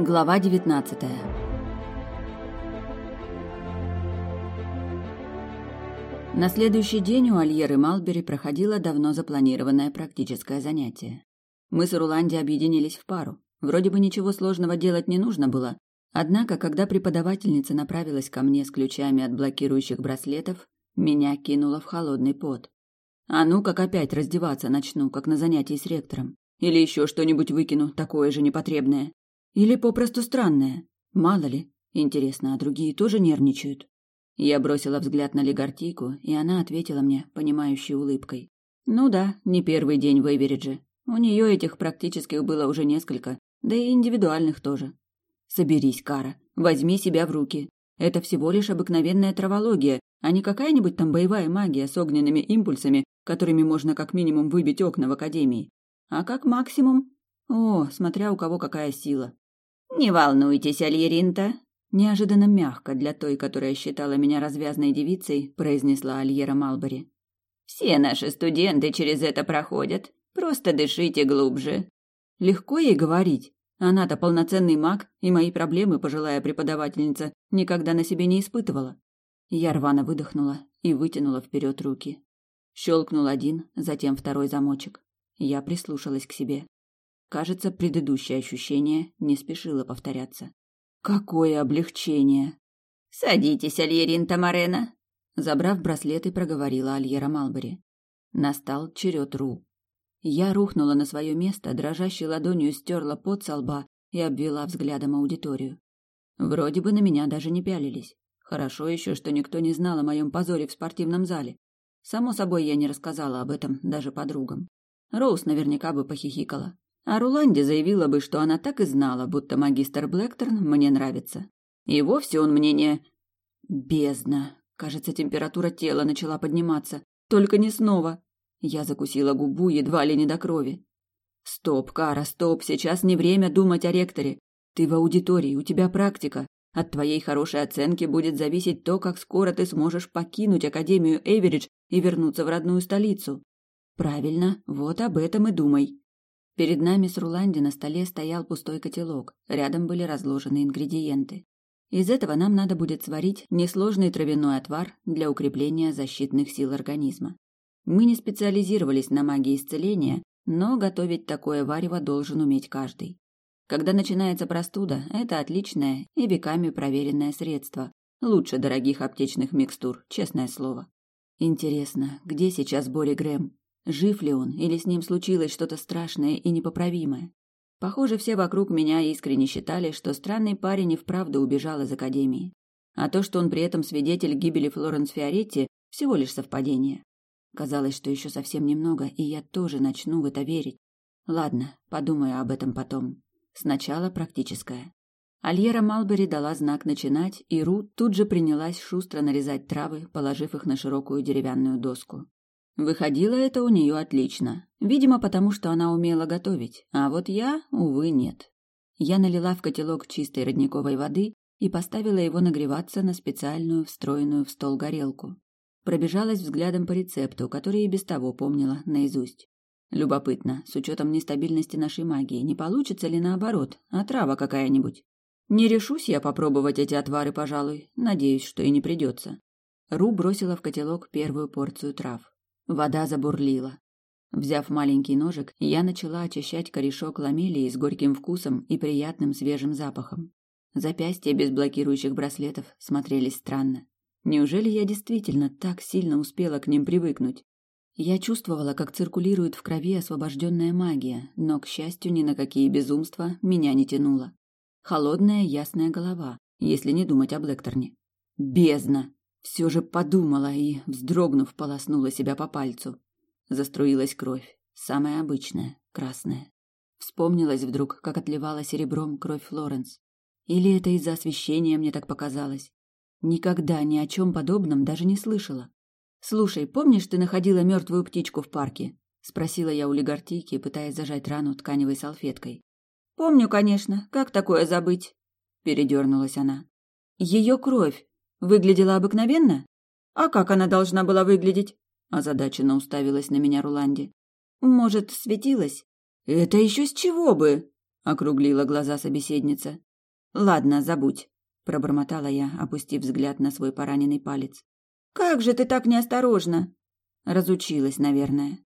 Глава 19 На следующий день у Альеры Малбери проходило давно запланированное практическое занятие. Мы с Руланди объединились в пару. Вроде бы ничего сложного делать не нужно было, однако, когда преподавательница направилась ко мне с ключами от блокирующих браслетов, меня кинуло в холодный пот. А ну, как опять раздеваться начну, как на занятии с ректором. Или еще что-нибудь выкину, такое же непотребное. Или попросту странное. Мало ли. Интересно, а другие тоже нервничают? Я бросила взгляд на Легартийку, и она ответила мне, понимающей улыбкой. Ну да, не первый день в Эверидже. У нее этих практических было уже несколько, да и индивидуальных тоже. Соберись, Кара, возьми себя в руки. Это всего лишь обыкновенная травология, а не какая-нибудь там боевая магия с огненными импульсами, которыми можно как минимум выбить окна в академии. А как максимум... О, смотря у кого какая сила. «Не волнуйтесь, Альеринта», Неожиданно мягко для той, которая считала меня развязной девицей, произнесла Альера Малбери. Все наши студенты через это проходят. Просто дышите глубже. Легко ей говорить. Она-то полноценный маг, и мои проблемы пожилая преподавательница никогда на себе не испытывала. Я рвано выдохнула и вытянула вперед руки. Щелкнул один, затем второй замочек. Я прислушалась к себе. Кажется, предыдущее ощущение не спешило повторяться. Какое облегчение! Садитесь, Альерин Тамарена, забрав браслеты, проговорила Альера Малбери. Настал черед Ру. Я рухнула на свое место, дрожащей ладонью стерла пот со лба и обвела взглядом аудиторию. Вроде бы на меня даже не пялились. Хорошо еще, что никто не знал о моем позоре в спортивном зале. Само собой, я не рассказала об этом даже подругам. Роуз наверняка бы похихикала. А Руланди заявила бы, что она так и знала, будто магистр Блэкторн мне нравится. И вовсе он мне не... Бездна. Кажется, температура тела начала подниматься. Только не снова. Я закусила губу едва ли не до крови. Стоп, Кара, стоп, сейчас не время думать о ректоре. Ты в аудитории, у тебя практика. От твоей хорошей оценки будет зависеть то, как скоро ты сможешь покинуть Академию Эверидж и вернуться в родную столицу. Правильно, вот об этом и думай. Перед нами с Руланди на столе стоял пустой котелок, рядом были разложены ингредиенты. Из этого нам надо будет сварить несложный травяной отвар для укрепления защитных сил организма. Мы не специализировались на магии исцеления, но готовить такое варево должен уметь каждый. Когда начинается простуда, это отличное и веками проверенное средство. Лучше дорогих аптечных микстур, честное слово. Интересно, где сейчас Бори Грэм? Жив ли он, или с ним случилось что-то страшное и непоправимое? Похоже, все вокруг меня искренне считали, что странный парень и вправду убежал из академии. А то, что он при этом свидетель гибели Флоренс Фиоретти, всего лишь совпадение. Казалось, что еще совсем немного, и я тоже начну в это верить. Ладно, подумаю об этом потом. Сначала практическое. Альера Малбери дала знак начинать, и Ру тут же принялась шустро нарезать травы, положив их на широкую деревянную доску. Выходило это у нее отлично. Видимо, потому что она умела готовить, а вот я, увы, нет. Я налила в котелок чистой родниковой воды и поставила его нагреваться на специальную встроенную в стол горелку. Пробежалась взглядом по рецепту, который и без того помнила наизусть. Любопытно, с учетом нестабильности нашей магии, не получится ли наоборот, отрава какая-нибудь. Не решусь я попробовать эти отвары, пожалуй, надеюсь, что и не придется. Ру бросила в котелок первую порцию трав. Вода забурлила. Взяв маленький ножик, я начала очищать корешок ламелии с горьким вкусом и приятным свежим запахом. Запястья без блокирующих браслетов смотрелись странно. Неужели я действительно так сильно успела к ним привыкнуть? Я чувствовала, как циркулирует в крови освобожденная магия, но, к счастью, ни на какие безумства меня не тянуло. Холодная, ясная голова, если не думать о Блэкторне. Бездна! Все же подумала и, вздрогнув, полоснула себя по пальцу. Заструилась кровь, самая обычная, красная. Вспомнилась вдруг, как отливала серебром кровь Флоренс. Или это из-за освещения мне так показалось? Никогда ни о чем подобном даже не слышала. «Слушай, помнишь, ты находила мертвую птичку в парке?» — спросила я у Легартийки, пытаясь зажать рану тканевой салфеткой. «Помню, конечно. Как такое забыть?» — передернулась она. «Ее кровь. Выглядела обыкновенно? А как она должна была выглядеть? Озадаченно уставилась на меня Руланди. Может, светилась? Это еще с чего бы? Округлила глаза собеседница. Ладно, забудь, пробормотала я, опустив взгляд на свой пораненный палец. Как же ты так неосторожно? Разучилась, наверное.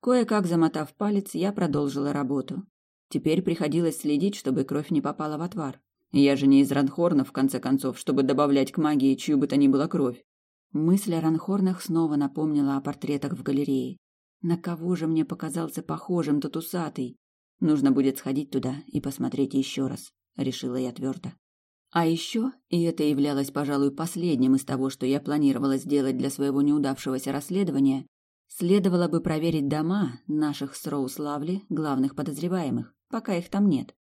Кое-как замотав палец, я продолжила работу. Теперь приходилось следить, чтобы кровь не попала в отвар. Я же не из Ранхорна, в конце концов, чтобы добавлять к магии чью бы то ни было кровь. Мысль о Ранхорнах снова напомнила о портретах в галерее. На кого же мне показался похожим тот усатый? Нужно будет сходить туда и посмотреть еще раз, решила я твердо. А еще, и это являлось, пожалуй, последним из того, что я планировала сделать для своего неудавшегося расследования, следовало бы проверить дома наших с Роуславли главных подозреваемых, пока их там нет.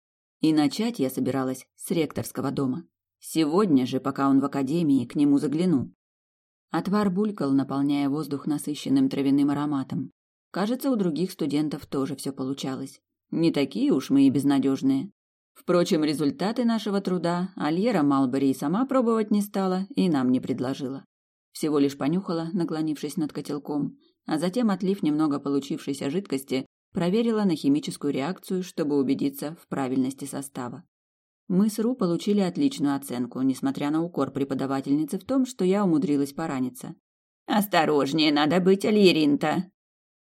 И начать я собиралась с ректорского дома. Сегодня же, пока он в академии, к нему загляну. Отвар булькал, наполняя воздух насыщенным травяным ароматом. Кажется, у других студентов тоже все получалось. Не такие уж мы и безнадежные. Впрочем, результаты нашего труда Альера Малбери сама пробовать не стала и нам не предложила. Всего лишь понюхала, наклонившись над котелком, а затем, отлив немного получившейся жидкости, проверила на химическую реакцию, чтобы убедиться в правильности состава. Мы с Ру получили отличную оценку, несмотря на укор преподавательницы в том, что я умудрилась пораниться. «Осторожнее надо быть, Альеринта!»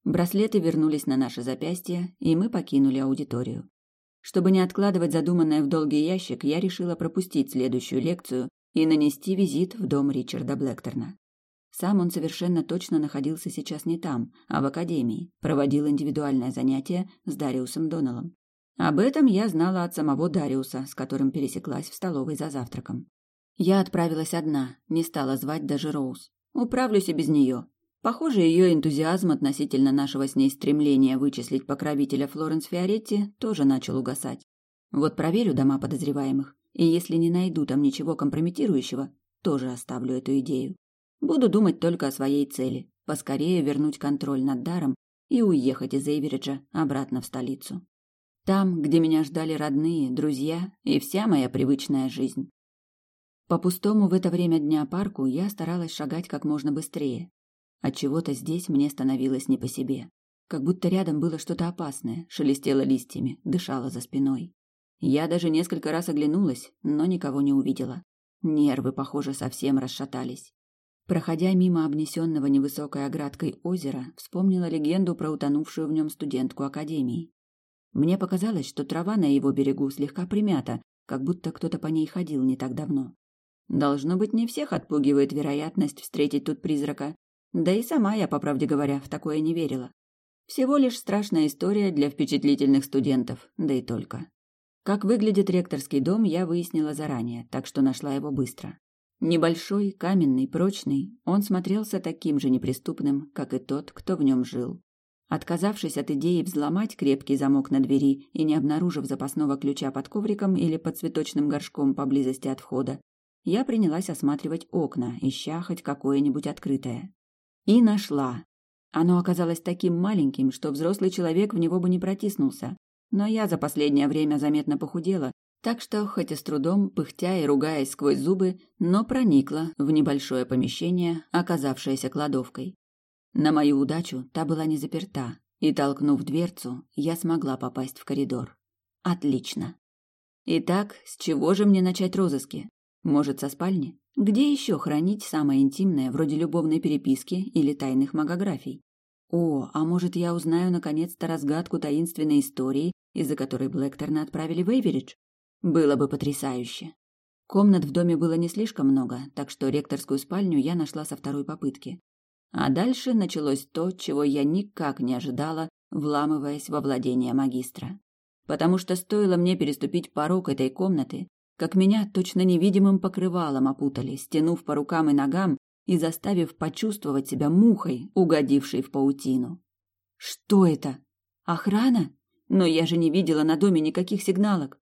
Браслеты вернулись на наши запястья, и мы покинули аудиторию. Чтобы не откладывать задуманное в долгий ящик, я решила пропустить следующую лекцию и нанести визит в дом Ричарда Блэкторна. Сам он совершенно точно находился сейчас не там, а в академии, проводил индивидуальное занятие с Дариусом Доналом. Об этом я знала от самого Дариуса, с которым пересеклась в столовой за завтраком. Я отправилась одна, не стала звать даже Роуз. Управлюсь и без нее. Похоже, ее энтузиазм относительно нашего с ней стремления вычислить покровителя Флоренс Фиоретти тоже начал угасать. Вот проверю дома подозреваемых, и если не найду там ничего компрометирующего, тоже оставлю эту идею. Буду думать только о своей цели – поскорее вернуть контроль над даром и уехать из Эйвериджа обратно в столицу. Там, где меня ждали родные, друзья и вся моя привычная жизнь. По пустому в это время дня парку я старалась шагать как можно быстрее, от чего-то здесь мне становилось не по себе. Как будто рядом было что-то опасное, шелестело листьями, дышало за спиной. Я даже несколько раз оглянулась, но никого не увидела. Нервы, похоже, совсем расшатались. Проходя мимо обнесенного невысокой оградкой озера, вспомнила легенду про утонувшую в нем студентку академии. Мне показалось, что трава на его берегу слегка примята, как будто кто-то по ней ходил не так давно. Должно быть, не всех отпугивает вероятность встретить тут призрака, да и сама я, по правде говоря, в такое не верила. Всего лишь страшная история для впечатлительных студентов, да и только. Как выглядит ректорский дом, я выяснила заранее, так что нашла его быстро. Небольшой, каменный, прочный, он смотрелся таким же неприступным, как и тот, кто в нем жил. Отказавшись от идеи взломать крепкий замок на двери и не обнаружив запасного ключа под ковриком или под цветочным горшком поблизости от входа, я принялась осматривать окна, ища хоть какое-нибудь открытое. И нашла. Оно оказалось таким маленьким, что взрослый человек в него бы не протиснулся. Но я за последнее время заметно похудела, так что, хоть и с трудом, пыхтя и ругаясь сквозь зубы, но проникла в небольшое помещение, оказавшееся кладовкой. На мою удачу та была не заперта, и, толкнув дверцу, я смогла попасть в коридор. Отлично. Итак, с чего же мне начать розыски? Может, со спальни? Где еще хранить самое интимное, вроде любовной переписки или тайных магографий? О, а может, я узнаю наконец-то разгадку таинственной истории, из-за которой Блэкторна отправили в Эйверидж? Было бы потрясающе. Комнат в доме было не слишком много, так что ректорскую спальню я нашла со второй попытки. А дальше началось то, чего я никак не ожидала, вламываясь во владение магистра. Потому что стоило мне переступить порог этой комнаты, как меня точно невидимым покрывалом опутали, стянув по рукам и ногам и заставив почувствовать себя мухой, угодившей в паутину. Что это? Охрана? Но я же не видела на доме никаких сигналок.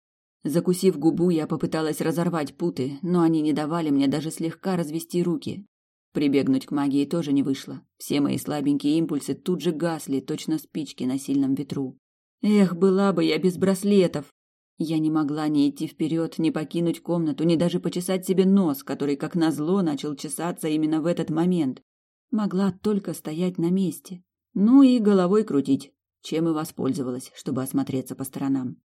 Закусив губу, я попыталась разорвать путы, но они не давали мне даже слегка развести руки. Прибегнуть к магии тоже не вышло. Все мои слабенькие импульсы тут же гасли, точно спички на сильном ветру. Эх, была бы я без браслетов. Я не могла ни идти вперед, ни покинуть комнату, ни даже почесать себе нос, который, как назло, начал чесаться именно в этот момент. Могла только стоять на месте. Ну и головой крутить, чем и воспользовалась, чтобы осмотреться по сторонам.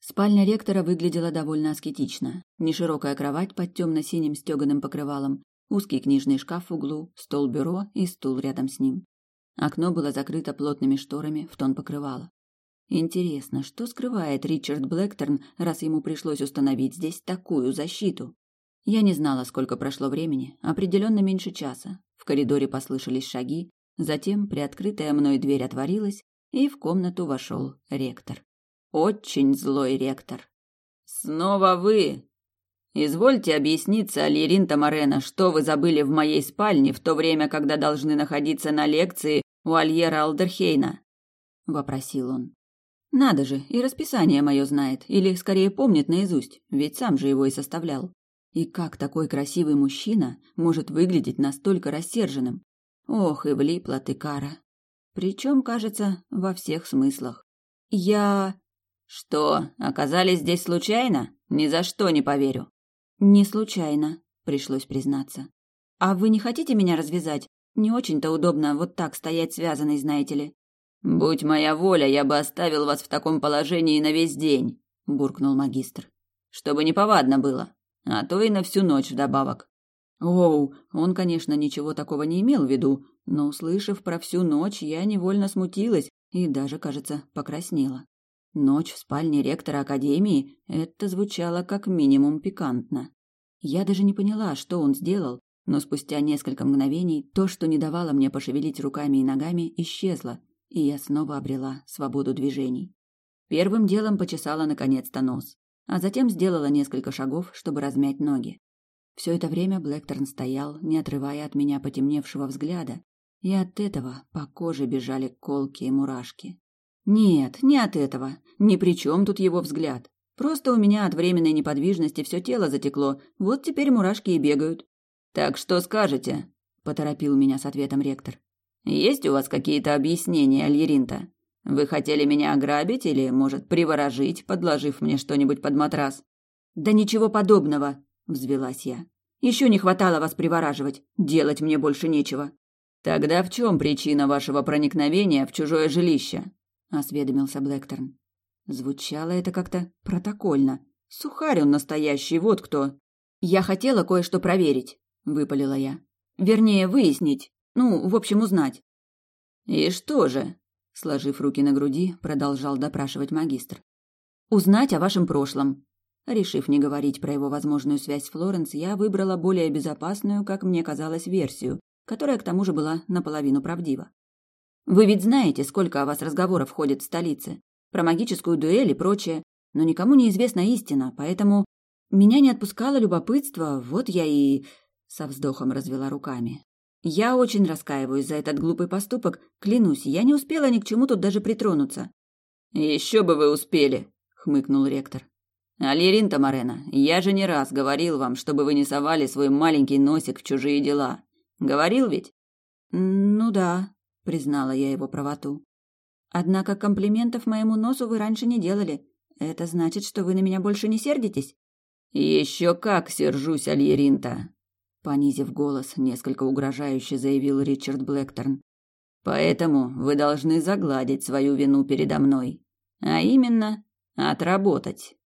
Спальня ректора выглядела довольно аскетично. Неширокая кровать под темно-синим стеганым покрывалом, узкий книжный шкаф в углу, стол-бюро и стул рядом с ним. Окно было закрыто плотными шторами в тон покрывала. Интересно, что скрывает Ричард Блэкторн, раз ему пришлось установить здесь такую защиту? Я не знала, сколько прошло времени, определенно меньше часа. В коридоре послышались шаги, затем приоткрытая мной дверь отворилась, и в комнату вошел ректор. Очень злой ректор. «Снова вы!» «Извольте объясниться, Альерин Тамарена, что вы забыли в моей спальне в то время, когда должны находиться на лекции у Альера Алдерхейна?» — вопросил он. «Надо же, и расписание мое знает, или скорее помнит наизусть, ведь сам же его и составлял. И как такой красивый мужчина может выглядеть настолько рассерженным? Ох, и влипла ты, Кара. Причем, кажется, во всех смыслах. Я... Что, оказались здесь случайно? Ни за что не поверю. Не случайно, пришлось признаться. А вы не хотите меня развязать? Не очень-то удобно вот так стоять связанной, знаете ли. Будь моя воля, я бы оставил вас в таком положении на весь день, буркнул магистр. Чтобы не повадно было, а то и на всю ночь вдобавок. Оу, он, конечно, ничего такого не имел в виду, но услышав про всю ночь, я невольно смутилась и даже, кажется, покраснела. Ночь в спальне ректора академии – это звучало как минимум пикантно. Я даже не поняла, что он сделал, но спустя несколько мгновений то, что не давало мне пошевелить руками и ногами, исчезло, и я снова обрела свободу движений. Первым делом почесала наконец-то нос, а затем сделала несколько шагов, чтобы размять ноги. Все это время Блэкторн стоял, не отрывая от меня потемневшего взгляда, и от этого по коже бежали колки и мурашки. Нет, не от этого. Ни при чем тут его взгляд. Просто у меня от временной неподвижности все тело затекло, вот теперь мурашки и бегают. Так что скажете? поторопил меня с ответом ректор. Есть у вас какие-то объяснения, Альеринта? Вы хотели меня ограбить или, может, приворожить, подложив мне что-нибудь под матрас? Да ничего подобного, взвилась я. Еще не хватало вас привораживать. Делать мне больше нечего. Тогда в чем причина вашего проникновения в чужое жилище? Осведомился Блэкторн. Звучало это как-то протокольно. Сухарь он настоящий, вот кто. Я хотела кое-что проверить, выпалила я. Вернее, выяснить. Ну, в общем, узнать. И что же? Сложив руки на груди, продолжал допрашивать магистр. Узнать о вашем прошлом. Решив не говорить про его возможную связь с Флоренс, я выбрала более безопасную, как мне казалось, версию, которая к тому же была наполовину правдива. Вы ведь знаете, сколько о вас разговоров ходит в столице. Про магическую дуэль и прочее. Но никому не известна истина, поэтому... Меня не отпускало любопытство, вот я и... Со вздохом развела руками. Я очень раскаиваюсь за этот глупый поступок. Клянусь, я не успела ни к чему тут даже притронуться. Еще бы вы успели, хмыкнул ректор. Алирин Тамарена, я же не раз говорил вам, чтобы вы не совали свой маленький носик в чужие дела. Говорил ведь? Ну да, признала я его правоту. Однако комплиментов моему носу вы раньше не делали. Это значит, что вы на меня больше не сердитесь? Еще как сержусь, Альеринта, понизив голос, несколько угрожающе заявил Ричард Блэкторн. Поэтому вы должны загладить свою вину передо мной, а именно отработать.